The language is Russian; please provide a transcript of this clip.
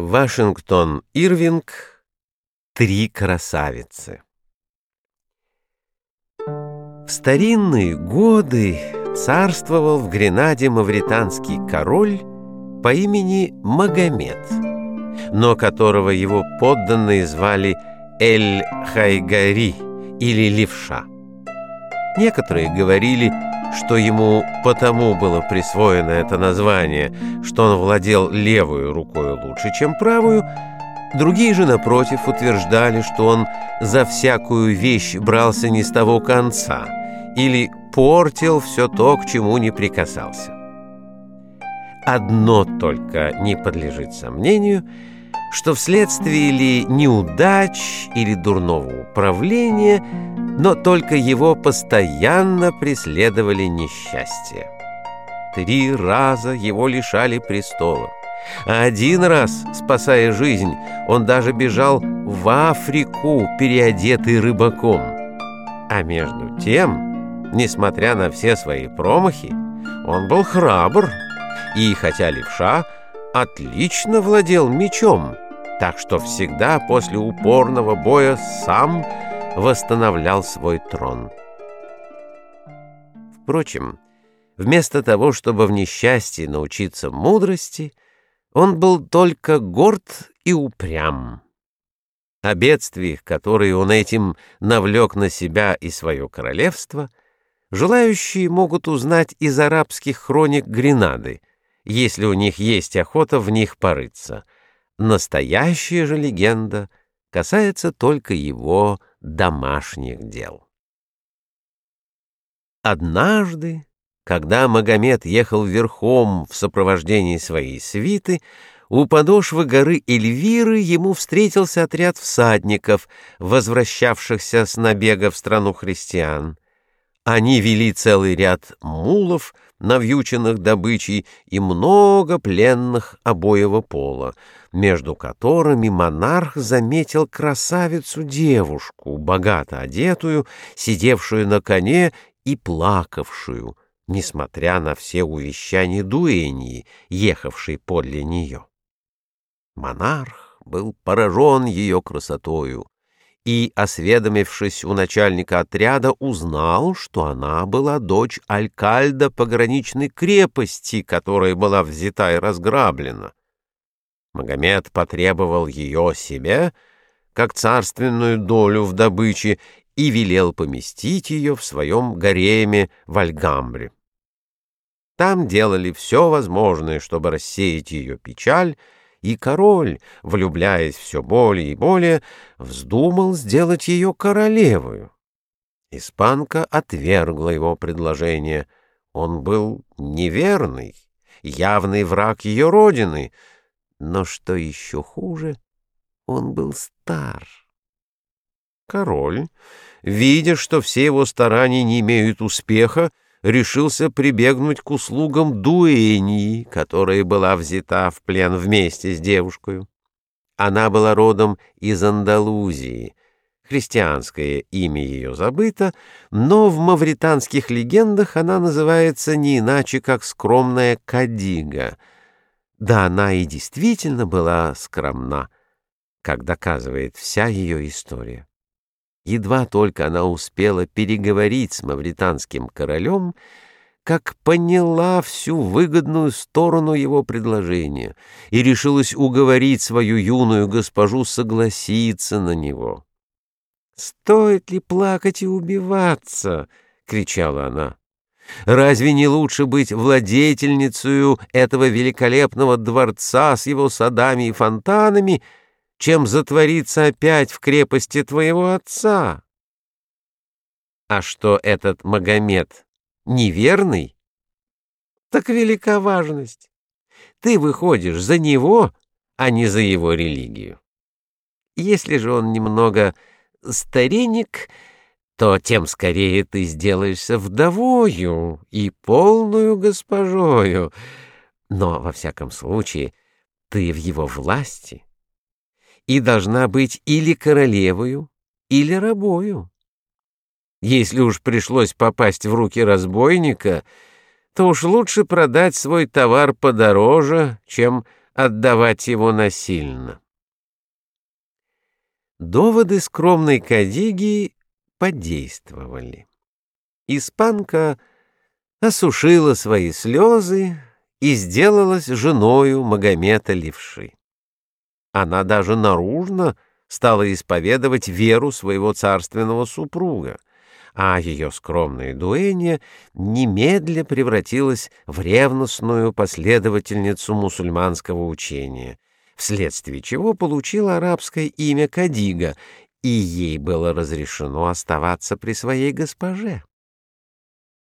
Вашингтон Ирвинг «Три красавицы» В старинные годы царствовал в Гренаде мавританский король по имени Магомед, но которого его подданные звали Эль-Хайгари или Левша. Некоторые говорили, что ему потому было присвоено это название, что он владел левую рукой лучше, чем правую, другие же, напротив, утверждали, что он за всякую вещь брался не с того конца или портил все то, к чему не прикасался. Одно только не подлежит сомнению, что вследствие ли неудач или дурного управления – но только его постоянно преследовали несчастья. Три раза его лишали престола, а один раз, спасая жизнь, он даже бежал в Африку, переодетый рыбаком. А между тем, несмотря на все свои промахи, он был храбр, и хотя левша отлично владел мечом, так что всегда после упорного боя сам восстановлял свой трон. Впрочем, вместо того, чтобы в несчастье научиться мудрости, он был только горд и упрям. О бедствиях, которые он этим навлек на себя и свое королевство, желающие могут узнать из арабских хроник Гренады, если у них есть охота в них порыться. Настоящая же легенда касается только его домашних дел. Однажды, когда Магомед ехал верхом в сопровождении своей свиты, у подошвы горы Эльвиры ему встретился отряд всадников, возвращавшихся с набега в страну христиан. Они вели целый ряд мулов, навьюченных добычей, и много пленных обоего пола, между которыми монарх заметил красавицу-девушку, богато одетую, сидевшую на коне и плакавшую, несмотря на все увещания дуэньи, ехавшей подле нее. Монарх был поражен ее красотою, и, осведомившись у начальника отряда, узнал, что она была дочь алькальда пограничной крепости, которая была взята и разграблена. Магомед потребовал ее себе, как царственную долю в добыче, и велел поместить ее в своем гареме в Альгамбре. Там делали все возможное, чтобы рассеять ее печаль, и король, влюбляясь все более и более, вздумал сделать ее королевою. Испанка отвергла его предложение. Он был неверный, явный враг ее родины, но, что еще хуже, он был стар. Король, видя, что все его старания не имеют успеха, решился прибегнуть к услугам дуэнии, которая была взята в плен вместе с девушкой. Она была родом из Андалузии. Христианское имя ее забыто, но в мавританских легендах она называется не иначе, как скромная Кадига. Да, она и действительно была скромна, как доказывает вся ее история. Едва только она успела переговорить с мавританским королем, как поняла всю выгодную сторону его предложения и решилась уговорить свою юную госпожу согласиться на него. «Стоит ли плакать и убиваться?» — кричала она. «Разве не лучше быть владетельницей этого великолепного дворца с его садами и фонтанами, чем затвориться опять в крепости твоего отца. А что этот Магомед неверный? Так велика важность. Ты выходишь за него, а не за его религию. Если же он немного старинник, то тем скорее ты сделаешься вдовою и полную госпожою. Но, во всяком случае, ты в его власти — и должна быть или королевою, или рабою. Если уж пришлось попасть в руки разбойника, то уж лучше продать свой товар подороже, чем отдавать его насильно. Доводы скромной Кадиги подействовали. Испанка осушила свои слезы и сделалась женою Магомета Левши. Она даже наружно стала исповедовать веру своего царственного супруга, а ее скромная дуэнья немедля превратилась в ревностную последовательницу мусульманского учения, вследствие чего получила арабское имя Кадига, и ей было разрешено оставаться при своей госпоже.